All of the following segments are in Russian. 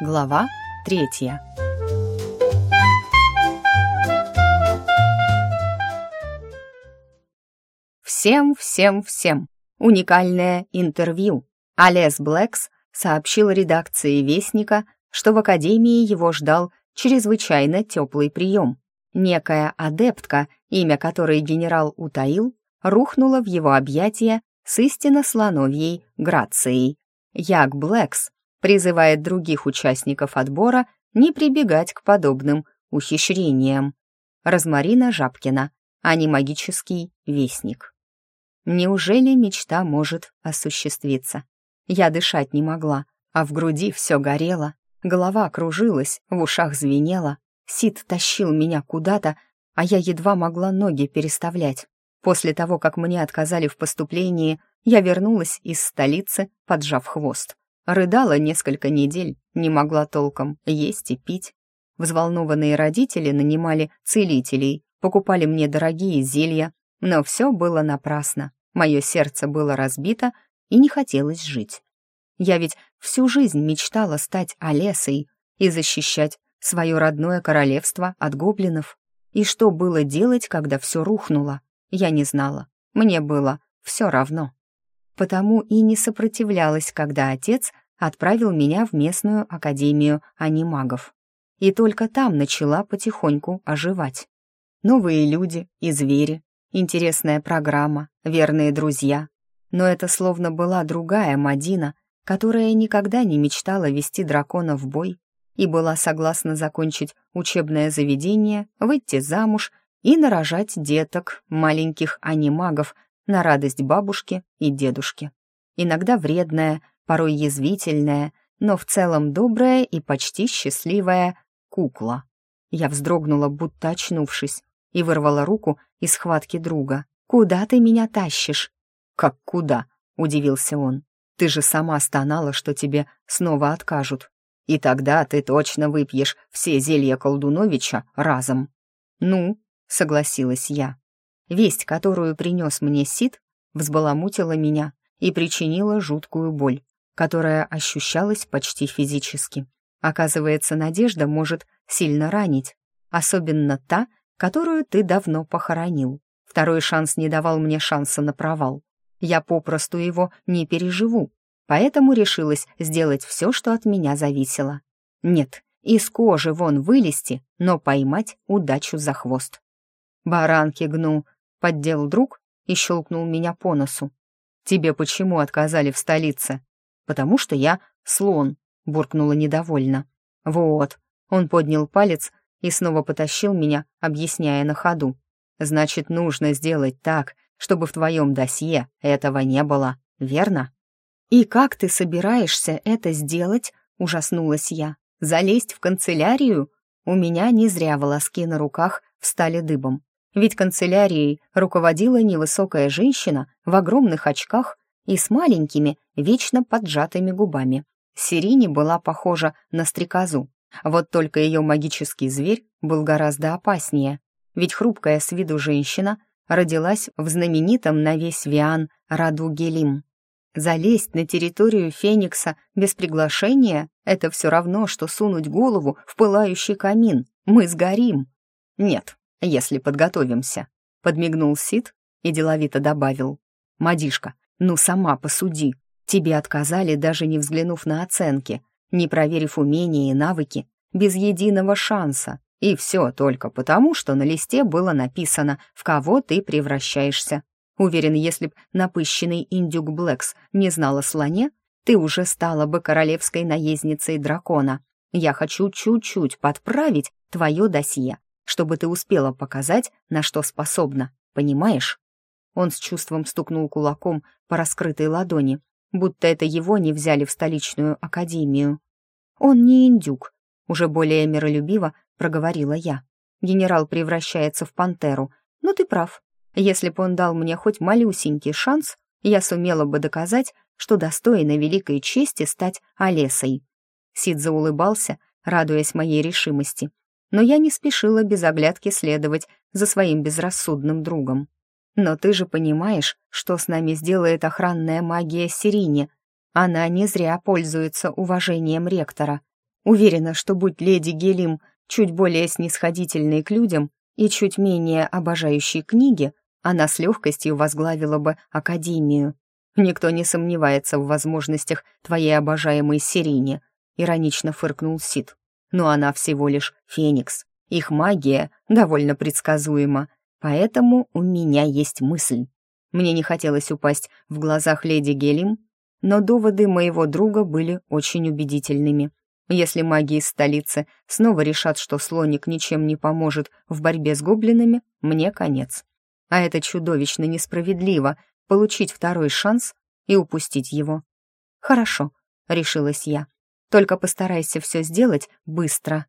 Глава третья. Всем, всем, всем. Уникальное интервью. Алес Блэкс сообщил редакции «Вестника», что в Академии его ждал чрезвычайно теплый прием. Некая адептка, имя которой генерал утаил, рухнула в его объятия с истинно слоновьей грацией. Як Блэкс призывает других участников отбора не прибегать к подобным ухищрениям. Розмарина Жабкина, а не магический вестник. Неужели мечта может осуществиться? Я дышать не могла, а в груди все горело, голова кружилась, в ушах звенело, Сид тащил меня куда-то, а я едва могла ноги переставлять. После того, как мне отказали в поступлении, я вернулась из столицы, поджав хвост. Рыдала несколько недель, не могла толком есть и пить. Взволнованные родители нанимали целителей, покупали мне дорогие зелья, но все было напрасно. Мое сердце было разбито и не хотелось жить. Я ведь всю жизнь мечтала стать Олесой и защищать свое родное королевство от гоблинов. И что было делать, когда все рухнуло? Я не знала. Мне было все равно. Потому и не сопротивлялась, когда отец отправил меня в местную академию анимагов. И только там начала потихоньку оживать. Новые люди и звери, интересная программа, верные друзья. Но это словно была другая Мадина, которая никогда не мечтала вести дракона в бой и была согласна закончить учебное заведение, выйти замуж и нарожать деток, маленьких анимагов, на радость бабушки и дедушки. Иногда вредная, порой язвительная, но в целом добрая и почти счастливая кукла. Я вздрогнула, будто очнувшись, и вырвала руку из схватки друга. «Куда ты меня тащишь?» «Как куда?» — удивился он. «Ты же сама стонала, что тебе снова откажут. И тогда ты точно выпьешь все зелья колдуновича разом». «Ну, согласилась я. Весть, которую принес мне Сид, взбаламутила меня и причинила жуткую боль, которая ощущалась почти физически. Оказывается, надежда может сильно ранить, особенно та, которую ты давно похоронил. Второй шанс не давал мне шанса на провал. Я попросту его не переживу, поэтому решилась сделать все, что от меня зависело. Нет, из кожи вон вылезти, но поймать удачу за хвост. «Баранки гну», — поддел друг и щелкнул меня по носу. «Тебе почему отказали в столице?» «Потому что я слон», — буркнула недовольно. «Вот», — он поднял палец и снова потащил меня, объясняя на ходу. «Значит, нужно сделать так, чтобы в твоем досье этого не было, верно?» «И как ты собираешься это сделать?» — ужаснулась я. «Залезть в канцелярию?» У меня не зря волоски на руках встали дыбом ведь канцелярией руководила невысокая женщина в огромных очках и с маленькими, вечно поджатыми губами. Сирине была похожа на стрекозу, вот только ее магический зверь был гораздо опаснее, ведь хрупкая с виду женщина родилась в знаменитом на весь Виан роду Гелим. Залезть на территорию Феникса без приглашения — это все равно, что сунуть голову в пылающий камин. Мы сгорим. Нет, если подготовимся», — подмигнул Сид и деловито добавил. «Мадишка, ну сама посуди. Тебе отказали, даже не взглянув на оценки, не проверив умения и навыки, без единого шанса. И все только потому, что на листе было написано, в кого ты превращаешься. Уверен, если б напыщенный индюк Блэкс не знал о слоне, ты уже стала бы королевской наездницей дракона. Я хочу чуть-чуть подправить твое досье, чтобы ты успела показать, на что способна, понимаешь?» Он с чувством стукнул кулаком по раскрытой ладони, будто это его не взяли в столичную академию. «Он не индюк», — уже более миролюбиво проговорила я. «Генерал превращается в пантеру. Но ты прав. Если бы он дал мне хоть малюсенький шанс, я сумела бы доказать, что достойна великой чести стать Олесой». Сид заулыбался, радуясь моей решимости, но я не спешила без оглядки следовать за своим безрассудным другом. «Но ты же понимаешь, что с нами сделает охранная магия Сирине. Она не зря пользуется уважением ректора. Уверена, что будь леди Гелим чуть более снисходительной к людям и чуть менее обожающей книги, она с легкостью возглавила бы Академию. Никто не сомневается в возможностях твоей обожаемой Сирине, иронично фыркнул Сид. Но она всего лишь Феникс. Их магия довольно предсказуема, поэтому у меня есть мысль. Мне не хотелось упасть в глазах леди Гелим, но доводы моего друга были очень убедительными. Если маги из столицы снова решат, что слоник ничем не поможет в борьбе с гоблинами, мне конец. А это чудовищно несправедливо — получить второй шанс и упустить его. «Хорошо», — решилась я. «Только постарайся все сделать быстро».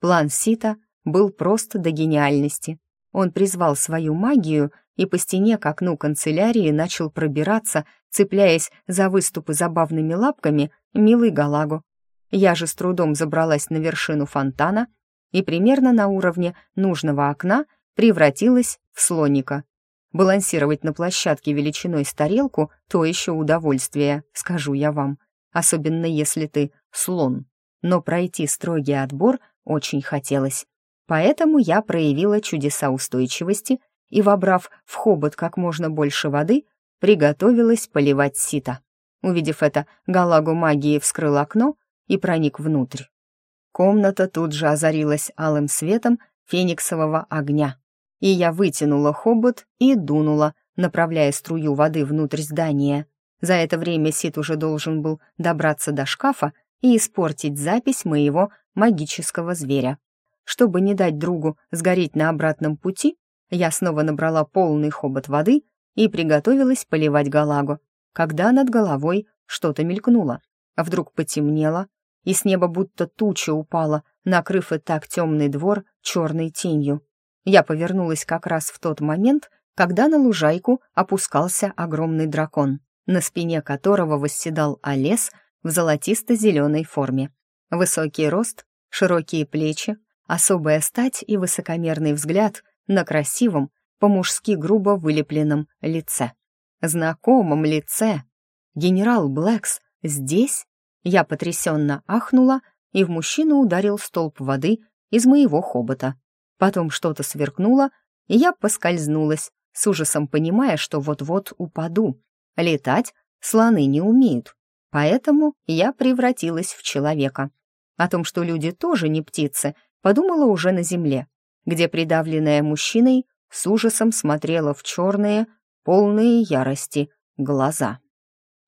План Сита был просто до гениальности. Он призвал свою магию и по стене к окну канцелярии начал пробираться, цепляясь за выступы забавными лапками, милый Галагу. Я же с трудом забралась на вершину фонтана и примерно на уровне нужного окна превратилась в слоника. Балансировать на площадке величиной с тарелку — то еще удовольствие, скажу я вам, особенно если ты слон. Но пройти строгий отбор очень хотелось. Поэтому я проявила чудеса устойчивости и, вобрав в хобот как можно больше воды, приготовилась поливать сито. Увидев это, Галагу магии вскрыл окно и проник внутрь. Комната тут же озарилась алым светом фениксового огня, и я вытянула хобот и дунула, направляя струю воды внутрь здания. За это время Сит уже должен был добраться до шкафа и испортить запись моего магического зверя. Чтобы не дать другу сгореть на обратном пути, я снова набрала полный хобот воды и приготовилась поливать Галагу, когда над головой что-то мелькнуло, вдруг потемнело, и с неба будто туча упала, накрыв и так темный двор черной тенью. Я повернулась как раз в тот момент, когда на лужайку опускался огромный дракон, на спине которого восседал Олес в золотисто-зеленой форме. Высокий рост, широкие плечи, особая стать и высокомерный взгляд на красивом, по-мужски грубо вылепленном лице. Знакомом лице. Генерал Блэкс здесь? Я потрясенно ахнула, и в мужчину ударил столб воды из моего хобота. Потом что-то сверкнуло, и я поскользнулась, с ужасом понимая, что вот-вот упаду. Летать слоны не умеют, поэтому я превратилась в человека. О том, что люди тоже не птицы, подумала уже на земле, где придавленная мужчиной с ужасом смотрела в черные, полные ярости глаза.